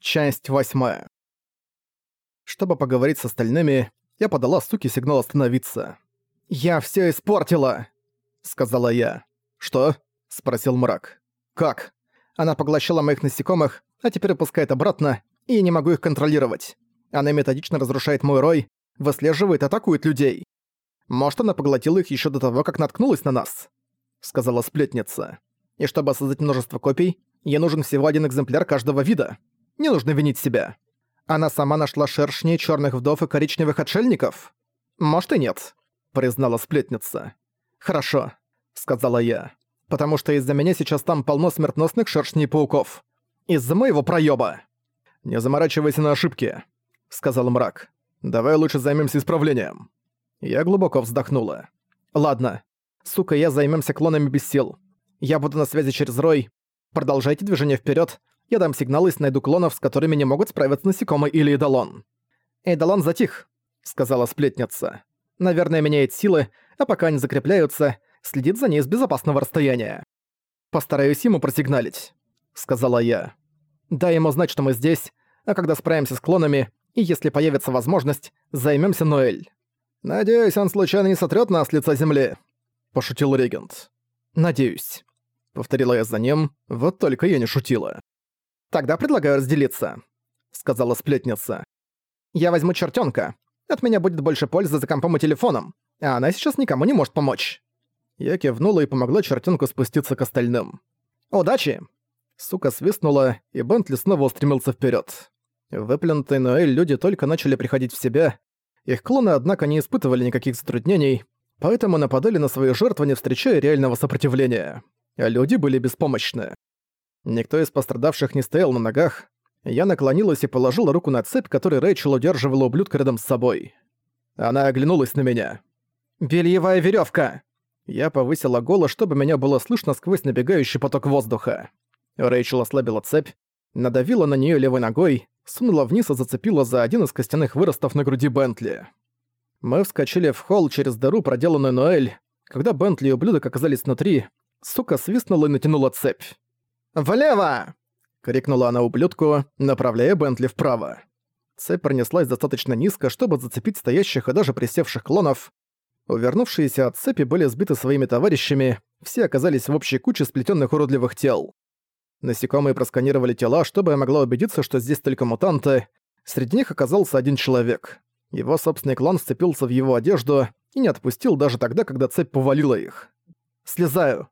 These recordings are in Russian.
Часть восьмая. Чтобы поговорить с остальными, я подала суке сигнал остановиться. «Я всё испортила!» — сказала я. «Что?» — спросил мрак. «Как?» Она поглощала моих насекомых, а теперь опускает обратно, и я не могу их контролировать. Она методично разрушает мой рой, выслеживает, атакует людей. Может, она поглотила их ещё до того, как наткнулась на нас?» — сказала сплетница. «И чтобы создать множество копий, ей нужен всего один экземпляр каждого вида. Не нужно винить себя. Она сама нашла шершней, черных вдов и коричневых отшельников? Может и нет, признала сплетница. Хорошо, сказала я. Потому что из-за меня сейчас там полно смертносных шершней пауков. Из-за моего проёба. Не заморачивайся на ошибки, сказал мрак. Давай лучше займемся исправлением. Я глубоко вздохнула. Ладно. Сука, я займемся клонами без сил. Я буду на связи через Рой. Продолжайте движение вперед, я дам сигнал и найду клонов, с которыми не могут справиться насекомый или Эдалон. «Эдалон затих», — сказала сплетница. «Наверное, меняет силы, а пока они закрепляются, следит за ней с безопасного расстояния. Постараюсь ему просигналить», — сказала я. «Дай ему знать, что мы здесь, а когда справимся с клонами, и если появится возможность, займемся Ноэль». «Надеюсь, он случайно не сотрет нас с лица земли», — пошутил регент. «Надеюсь», — повторила я за ним, вот только я не шутила. «Тогда предлагаю разделиться», — сказала сплетница. «Я возьму чертёнка. От меня будет больше пользы за компом и телефоном, а она сейчас никому не может помочь». Я кивнула и помогла чертёнку спуститься к остальным. «Удачи!» Сука свистнула, и Бентли снова устремился вперёд. Выплюнутые Ноэль люди только начали приходить в себя. Их клоны, однако, не испытывали никаких затруднений, поэтому нападали на свои жертвы, не встречая реального сопротивления. А люди были беспомощны. Никто из пострадавших не стоял на ногах. Я наклонилась и положила руку на цепь, которой Рэйчел удерживала ублюдка рядом с собой. Она оглянулась на меня. «Бельевая веревка! Я повысила голос, чтобы меня было слышно сквозь набегающий поток воздуха. Рэйчел ослабила цепь, надавила на нее левой ногой, сунула вниз и зацепила за один из костяных выростов на груди Бентли. Мы вскочили в холл через дыру, проделанную Ноэль. Когда Бентли и ублюдок оказались внутри, сука свистнула и натянула цепь. «Влево!» — крикнула она ублюдку, направляя Бентли вправо. Цепь пронеслась достаточно низко, чтобы зацепить стоящих и даже присевших клонов. Увернувшиеся от цепи были сбиты своими товарищами, все оказались в общей куче сплетенных уродливых тел. Насекомые просканировали тела, чтобы я могла убедиться, что здесь только мутанты. Среди них оказался один человек. Его собственный клон вцепился в его одежду и не отпустил даже тогда, когда цепь повалила их. «Слезаю»,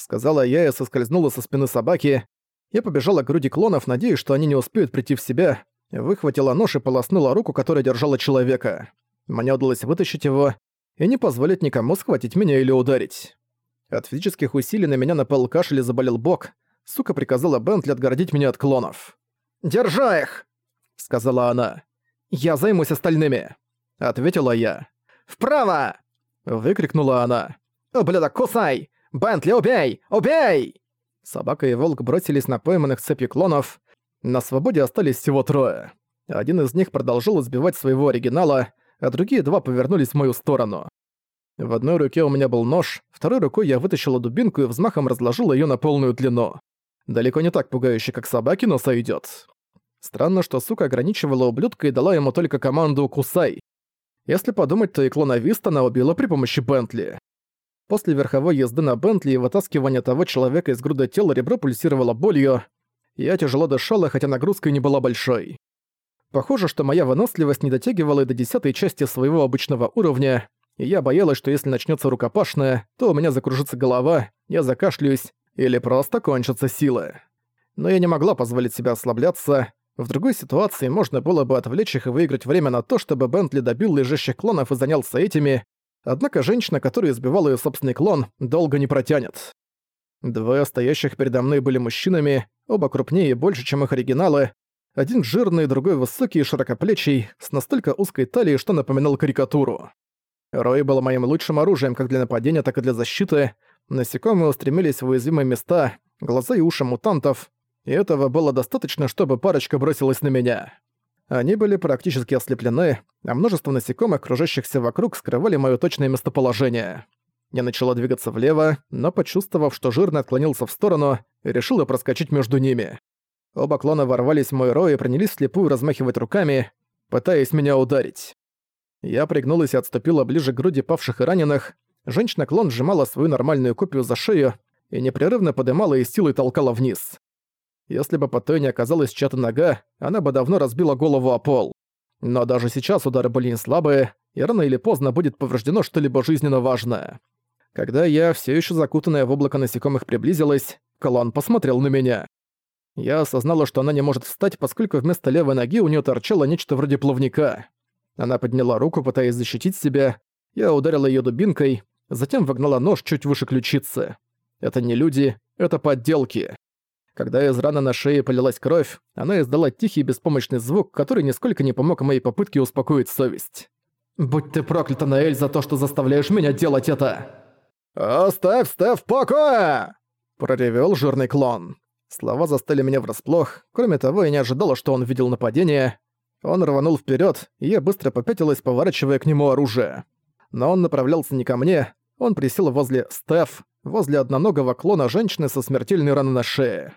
сказала я и соскользнула со спины собаки. Я побежала к груди клонов, надеясь, что они не успеют прийти в себя, выхватила нож и полоснула руку, которая держала человека. Мне удалось вытащить его и не позволить никому схватить меня или ударить. От физических усилий на меня напал кашель и заболел бок. Сука приказала Бентли отгородить меня от клонов. «Держа их!» — сказала она. «Я займусь остальными», — ответила я. «Вправо!» — выкрикнула она. «Ублюдок, кусай! «Бентли, убей! Убей!» Собака и волк бросились на пойманных цепью клонов. На свободе остались всего трое. Один из них продолжил избивать своего оригинала, а другие два повернулись в мою сторону. В одной руке у меня был нож, второй рукой я вытащила дубинку и взмахом разложила ее на полную длину. Далеко не так пугающе, как собаки, но сойдет. Странно, что сука ограничивала ублюдка и дала ему только команду «кусай». Если подумать, то и клоновист она убила при помощи Бентли. После верховой езды на Бентли и вытаскивания того человека из груда тела ребро пульсировало болью. Я тяжело дышала, хотя нагрузка не была большой. Похоже, что моя выносливость не дотягивала и до десятой части своего обычного уровня, и я боялась, что если начнется рукопашная, то у меня закружится голова, я закашлюсь или просто кончатся силы. Но я не могла позволить себе ослабляться. В другой ситуации можно было бы отвлечь их и выиграть время на то, чтобы Бентли добил лежащих клонов и занялся этими, Однако женщина, которая избивала ее собственный клон, долго не протянет. Двое стоящих передо мной были мужчинами, оба крупнее и больше, чем их оригиналы. Один жирный, другой высокий и широкоплечий, с настолько узкой талией, что напоминал карикатуру. Рой был моим лучшим оружием как для нападения, так и для защиты. Насекомые устремились в уязвимые места, глаза и уши мутантов, и этого было достаточно, чтобы парочка бросилась на меня. Они были практически ослеплены, а множество насекомых, кружащихся вокруг, скрывали моё точное местоположение. Я начала двигаться влево, но почувствовав, что жирный отклонился в сторону, решила проскочить между ними. Оба клона ворвались в мой рой и принялись слепую размахивать руками, пытаясь меня ударить. Я пригнулась и отступила ближе к груди павших и раненых. Женщина-клон сжимала свою нормальную копию за шею и непрерывно подымала и силой толкала вниз. Если бы под той не оказалась чья-то нога, она бы давно разбила голову о пол. Но даже сейчас удары были не слабые, и рано или поздно будет повреждено что-либо жизненно важное. Когда я, все еще закутанная в облако насекомых, приблизилась, клон посмотрел на меня. Я осознала, что она не может встать, поскольку вместо левой ноги у нее торчало нечто вроде плавника. Она подняла руку, пытаясь защитить себя. Я ударила ее дубинкой, затем вогнала нож чуть выше ключицы. Это не люди, это подделки. Когда из раны на шее полилась кровь, она издала тихий беспомощный звук, который нисколько не помог моей попытке успокоить совесть. «Будь ты проклята, Наэль, за то, что заставляешь меня делать это!» «Оставь Стеф в покое!» – проревел жирный клон. Слова застали меня врасплох. Кроме того, я не ожидала, что он видел нападение. Он рванул вперед, и я быстро попятилась, поворачивая к нему оружие. Но он направлялся не ко мне, он присел возле Стеф, возле одноногого клона женщины со смертельной раной на шее.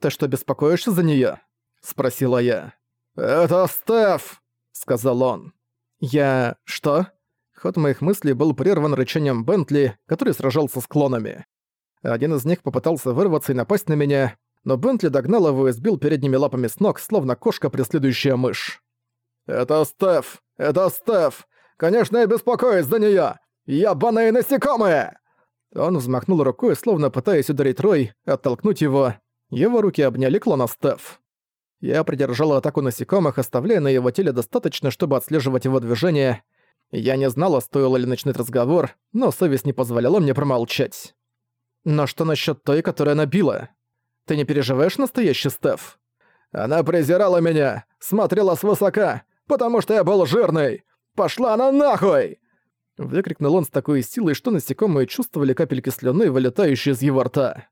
«Ты что, беспокоишься за неё?» — спросила я. «Это Стеф!» — сказал он. «Я... что?» Ход моих мыслей был прерван рычанием Бентли, который сражался с клонами. Один из них попытался вырваться и напасть на меня, но Бентли догнал его и сбил передними лапами с ног, словно кошка, преследующая мышь. «Это Стеф! Это Стеф! Конечно, я беспокоюсь за неё! Ябаные насекомые!» Он взмахнул рукой, словно пытаясь ударить Рой, оттолкнуть его. Его руки обняли клона Стеф. Я придержала атаку насекомых, оставляя на его теле достаточно, чтобы отслеживать его движение. Я не знала, стоило ли начать разговор, но совесть не позволяла мне промолчать. Но что насчет той, которая набила? Ты не переживаешь настоящий Стеф? Она презирала меня, смотрела свысока, потому что я был жирный. Пошла она нахуй! Выкрикнул он с такой силой, что насекомые чувствовали капельки слюны, вылетающие из его рта.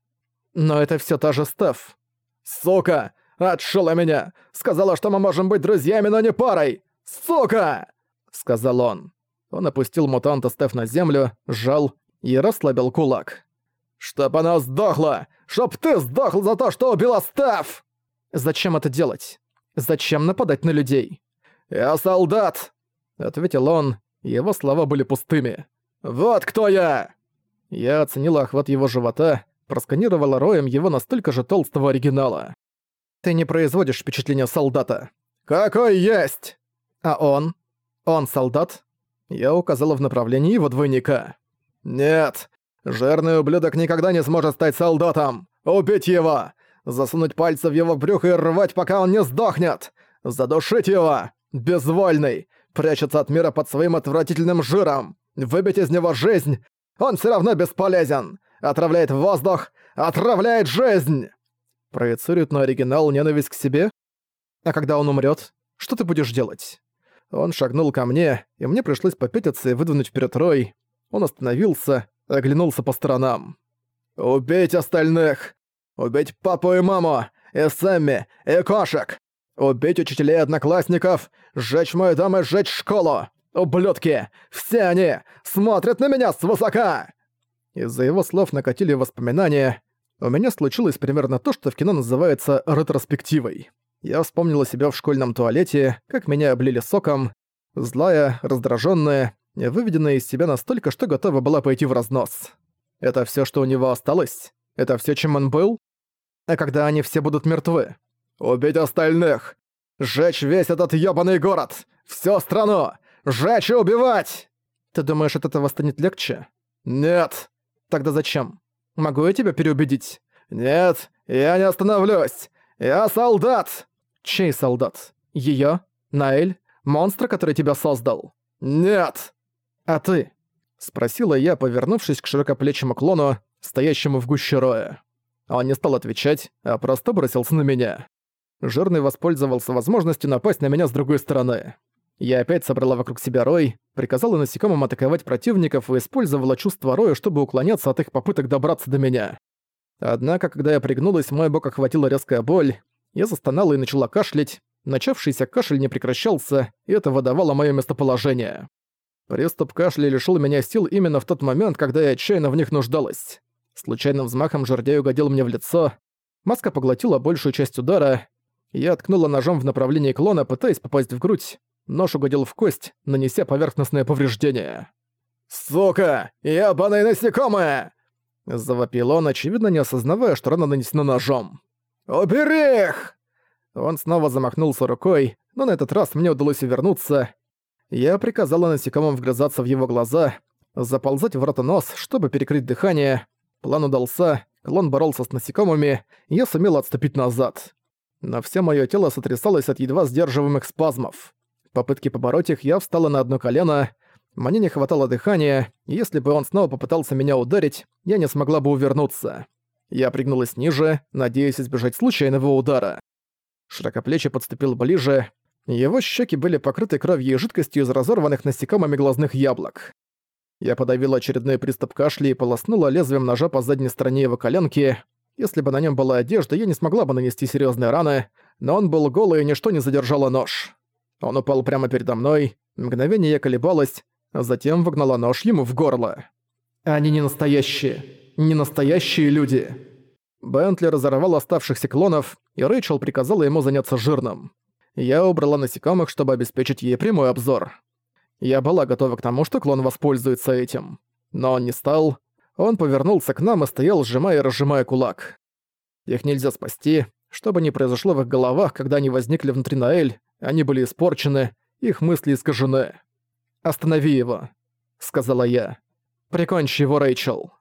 Но это все та же Стеф. «Сука! Отшила меня! Сказала, что мы можем быть друзьями, но не парой! Сука!» Сказал он. Он опустил мутанта Стеф на землю, сжал и расслабил кулак. «Чтоб она сдохла! Чтоб ты сдохл за то, что убила Стеф!» «Зачем это делать? Зачем нападать на людей?» «Я солдат!» — ответил он, его слова были пустыми. «Вот кто я!» Я оценила охват его живота, просканировала роем его настолько же толстого оригинала. «Ты не производишь впечатления солдата». «Какой есть!» «А он? Он солдат?» Я указала в направлении его двойника. «Нет, жирный ублюдок никогда не сможет стать солдатом! Убить его! Засунуть пальцы в его брюхо и рвать, пока он не сдохнет! Задушить его! Безвольный! прячется от мира под своим отвратительным жиром. Выбить из него жизнь. Он все равно бесполезен. Отравляет воздух. Отравляет жизнь. Проецирует на оригинал ненависть к себе? А когда он умрет, что ты будешь делать? Он шагнул ко мне, и мне пришлось попятиться и выдвинуть вперед рой. Он остановился, оглянулся по сторонам. «Убить остальных! Убить папу и маму! И Сэмми! И кошек! Убить учителей одноклассников, сжечь мою дом и сжечь школу! Ублюдки! Все они смотрят на меня свысока!» Из-за его слов накатили воспоминания. У меня случилось примерно то, что в кино называется ретроспективой. Я вспомнила себя в школьном туалете, как меня облили соком, злая, раздраженная, выведенная из себя настолько, что готова была пойти в разнос. Это все, что у него осталось? Это все, чем он был? А когда они все будут мертвы? Убить остальных! Сжечь весь этот ёбаный город! Всю страну! Сжечь и убивать!» «Ты думаешь, от этого станет легче?» «Нет!» «Тогда зачем? Могу я тебя переубедить?» «Нет, я не остановлюсь! Я солдат!» «Чей солдат? Её? Наэль? Монстра, который тебя создал?» «Нет!» «А ты?» — спросила я, повернувшись к широкоплечему клону, стоящему в гуще роя. Он не стал отвечать, а просто бросился на меня. Жирный воспользовался возможностью напасть на меня с другой стороны. Я опять собрала вокруг себя рой, приказала насекомым атаковать противников и использовала чувство роя, чтобы уклоняться от их попыток добраться до меня. Однако, когда я пригнулась, мой бок охватила резкая боль, я застонала и начала кашлять, начавшийся кашель не прекращался, и это выдавало моё местоположение. Приступ кашля лишил меня сил именно в тот момент, когда я отчаянно в них нуждалась. Случайным взмахом жердей угодил мне в лицо, Маска поглотила большую часть удара. Я ткнула ножом в направлении клона, пытаясь попасть в грудь. Нож угодил в кость, нанеся поверхностное повреждение. «Сука! Ебаное насекомое!» Завопил он, очевидно не осознавая, что рана нанесена ножом. «Убери их!» Он снова замахнулся рукой, но на этот раз мне удалось увернуться. Я приказала насекомым вгрызаться в его глаза, заползать в рот и нос, чтобы перекрыть дыхание. План удался, клон боролся с насекомыми, я сумела отступить назад. Но все моё тело сотрясалось от едва сдерживаемых спазмов. Попытки побороть их я встала на одно колено, мне не хватало дыхания, и если бы он снова попытался меня ударить, я не смогла бы увернуться. Я пригнулась ниже, надеясь избежать случайного удара. Широкоплечий подступил ближе, его щеки были покрыты кровью и жидкостью из разорванных насекомыми глазных яблок. Я подавила очередной приступ кашля и полоснула лезвием ножа по задней стороне его коленки. Если бы на нем была одежда, я не смогла бы нанести серьезные раны, но он был голый и ничто не задержало нож. Он упал прямо передо мной, мгновение я колебалась, а затем вогнала нож ему в горло. «Они не настоящие. Не настоящие люди». Бентли разорвал оставшихся клонов, и Рэйчел приказала ему заняться жирным. Я убрала насекомых, чтобы обеспечить ей прямой обзор. Я была готова к тому, что клон воспользуется этим. Но он не стал. Он повернулся к нам и стоял, сжимая и разжимая кулак. Их нельзя спасти. Что бы ни произошло в их головах, когда они возникли внутри Наэль, они были испорчены, их мысли искажены. «Останови его», — сказала я. «Прикончи его, Рэйчел».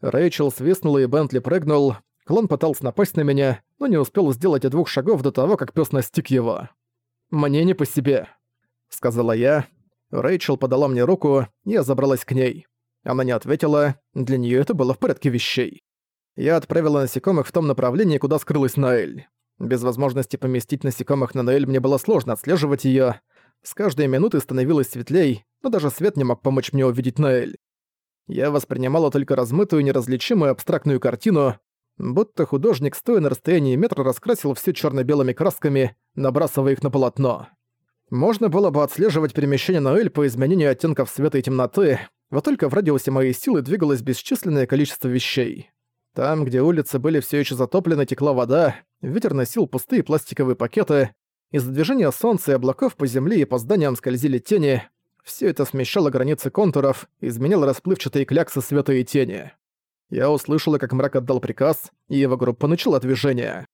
Рэйчел свистнула и Бентли прыгнул. Клон пытался напасть на меня, но не успел сделать и двух шагов до того, как пес настиг его. «Мне не по себе», — сказала я. Рэйчел подала мне руку, и я забралась к ней. Она не ответила, для нее это было в порядке вещей. Я отправила насекомых в том направлении, куда скрылась Наэль. Без возможности поместить насекомых на Наэль мне было сложно отслеживать ее. С каждой минутой становилось светлей, но даже свет не мог помочь мне увидеть Наэль. Я воспринимала только размытую, неразличимую абстрактную картину, будто художник, стоя на расстоянии метра, раскрасил все черно белыми красками, набрасывая их на полотно. Можно было бы отслеживать перемещение Наэль по изменению оттенков света и темноты, вот только в радиусе моей силы двигалось бесчисленное количество вещей. Там, где улицы были все еще затоплены, текла вода, ветер носил пустые пластиковые пакеты, из-за движения солнца и облаков по земле и по зданиям скользили тени. Все это смещало границы контуров, изменяло расплывчатые кляксы света и тени. Я услышала, как мрак отдал приказ, и его группа начала движение.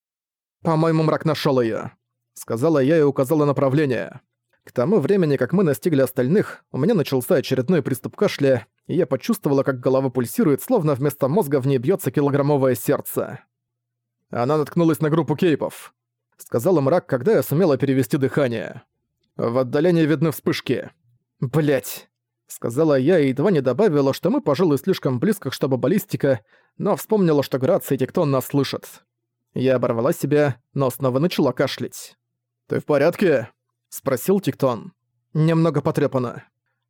«По-моему, мрак нашёл её», — сказала я и указала направление. К тому времени, как мы настигли остальных, у меня начался очередной приступ кашля, и я почувствовала, как голова пульсирует, словно вместо мозга в ней бьётся килограммовое сердце. Она наткнулась на группу кейпов сказал мрак, когда я сумела перевести дыхание. В отдалении видны вспышки. Блять, сказала я и едва не добавила, что мы, пожалуй, слишком близко, чтобы баллистика, но вспомнила, что Грация и Тектон нас слышат. Я оборвала себя, но снова начала кашлять. «Ты в порядке?» — спросил Тектон. «Немного потрепано.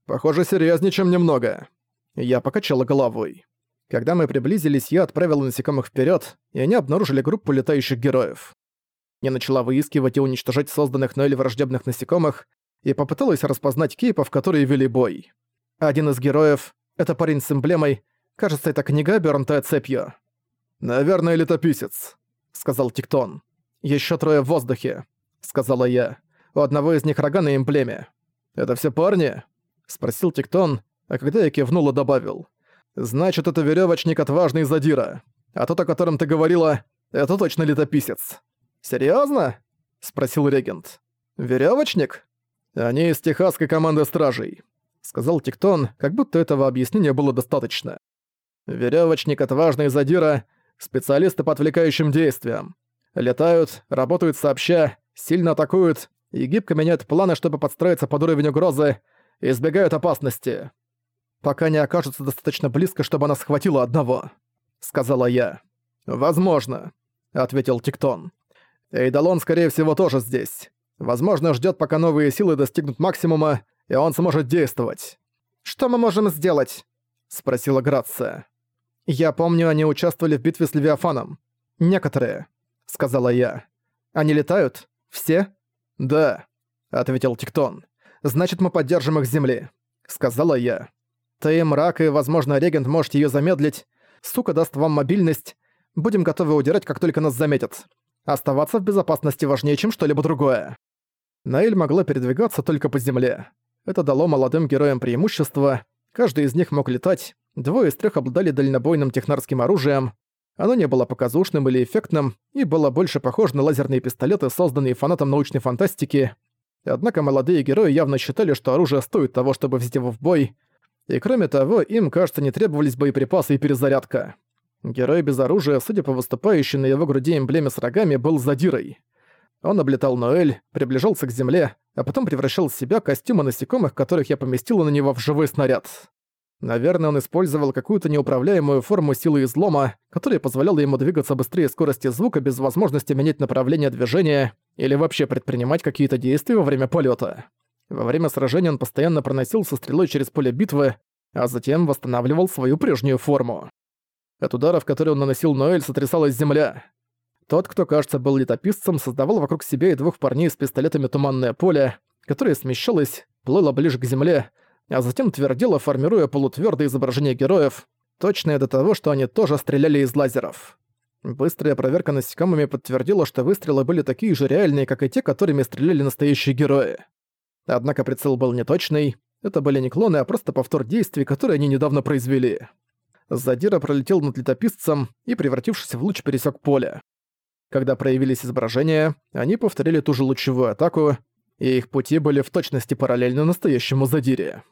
Похоже, серьезнее, чем немного». Я покачала головой. Когда мы приблизились, я отправила насекомых вперед, и они обнаружили группу летающих героев. Я начала выискивать и уничтожать созданных Ноэль враждебных насекомых и попыталась распознать кейпов, которые вели бой. Один из героев — это парень с эмблемой, кажется, это книга, обернутая цепью. «Наверное, летописец», — сказал Тиктон. Еще трое в воздухе», — сказала я. «У одного из них рога на эмблеме». «Это все парни?» — спросил Тиктон, а когда я кивнула, добавил. «Значит, это веревочник отважный задира. А тот, о котором ты говорила, это точно летописец». «Серьёзно?» — спросил регент. «Верёвочник?» «Они из техасской команды стражей», — сказал Тиктон, как будто этого объяснения было достаточно. «Верёвочник, отважный задира, специалисты по отвлекающим действиям. Летают, работают сообща, сильно атакуют и гибко меняют планы, чтобы подстроиться под уровень угрозы, избегают опасности. Пока не окажутся достаточно близко, чтобы она схватила одного», — сказала я. «Возможно», — ответил Тиктон. Эйдалон, скорее всего, тоже здесь. Возможно, ждет, пока новые силы достигнут максимума, и он сможет действовать. «Что мы можем сделать?» — спросила Грация. «Я помню, они участвовали в битве с Левиафаном. Некоторые», — сказала я. «Они летают? Все?» «Да», — ответил Тиктон. «Значит, мы поддержим их с земли», — сказала я. «Ты, мрак и, возможно, регент можете ее замедлить. Сука даст вам мобильность. Будем готовы удирать, как только нас заметят. Оставаться в безопасности важнее, чем что-либо другое. Наэль могла передвигаться только по земле. Это дало молодым героям преимущество. Каждый из них мог летать. Двое из трех обладали дальнобойным технарским оружием. Оно не было показушным или эффектным и было больше похоже на лазерные пистолеты, созданные фанатом научной фантастики. Однако молодые герои явно считали, что оружие стоит того, чтобы взять его в бой. И кроме того, им, кажется, не требовались боеприпасы и перезарядка. Герой без оружия, судя по выступающей на его груди эмблеме с рогами, был задирой. Он облетал Ноэль, приближался к земле, а потом превращал в себя костюмы насекомых, которых я поместила на него в живой снаряд. Наверное, он использовал какую-то неуправляемую форму силы излома, которая позволяла ему двигаться быстрее скорости звука без возможности менять направление движения или вообще предпринимать какие-то действия во время полета. Во время сражения он постоянно проносился стрелой через поле битвы, а затем восстанавливал свою прежнюю форму. От ударов, которые он наносил Ноэль, сотрясалась земля. Тот, кто, кажется, был летописцем, создавал вокруг себя и двух парней с пистолетами туманное поле, которое смещалось, плыло ближе к земле, а затем твердило, формируя полутвёрдое изображение героев, точное до того, что они тоже стреляли из лазеров. Быстрая проверка насекомыми подтвердила, что выстрелы были такие же реальные, как и те, которыми стреляли настоящие герои. Однако прицел был неточный, это были не клоны, а просто повтор действий, которые они недавно произвели. Задира пролетел над летописцем и, превратившись в луч, пересек поле. Когда проявились изображения, они повторили ту же лучевую атаку, и их пути были в точности параллельны настоящему задире.